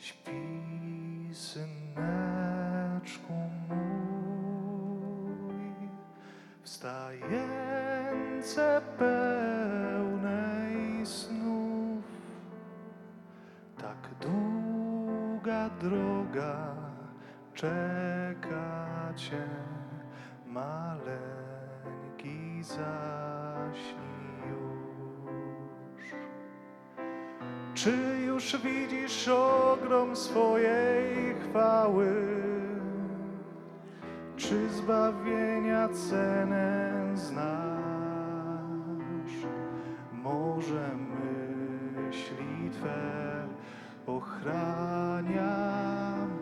Śpi, syneczku mój, wstające pełnej snów. Tak długa droga czeka cię, maleńki Czy już widzisz ogrom swojej chwały? Czy zbawienia cenę znasz? Może myśli Twe ochrania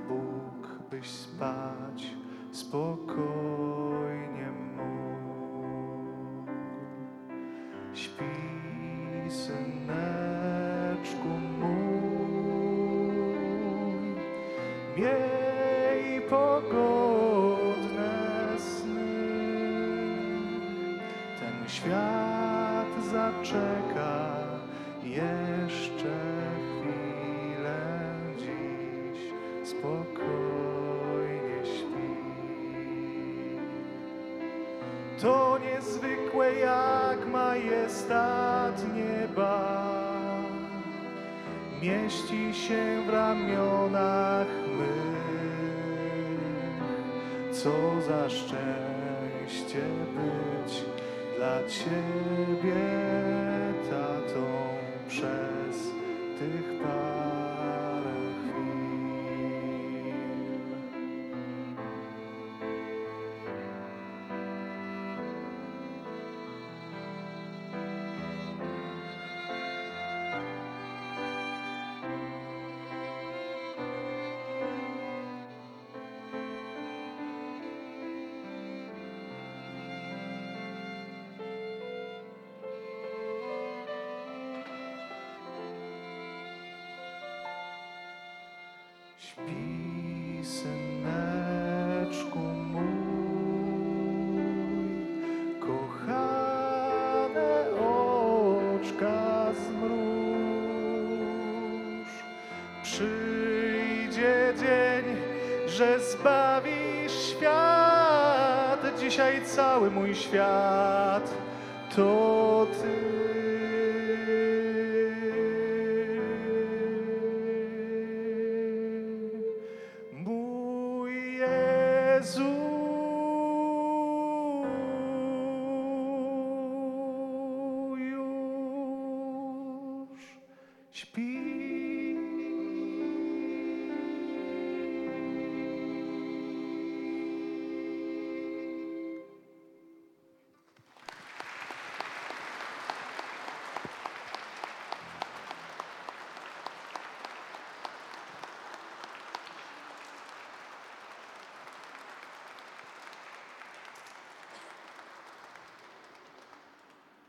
Bóg, byś spać spokojnie mógł. Śpi, syneczku miej pogodne sny. Ten świat zaczeka jeszcze chwilę dziś, spokojnie śpi. To niezwykłe jak majestat nieba Mieści się w ramionach mych. Co za szczęście być dla Ciebie tatą Śpi, syneczku mój, kochane oczka zmruż. Przyjdzie dzień, że zbawisz świat, dzisiaj cały mój świat to Ty. Już śpi.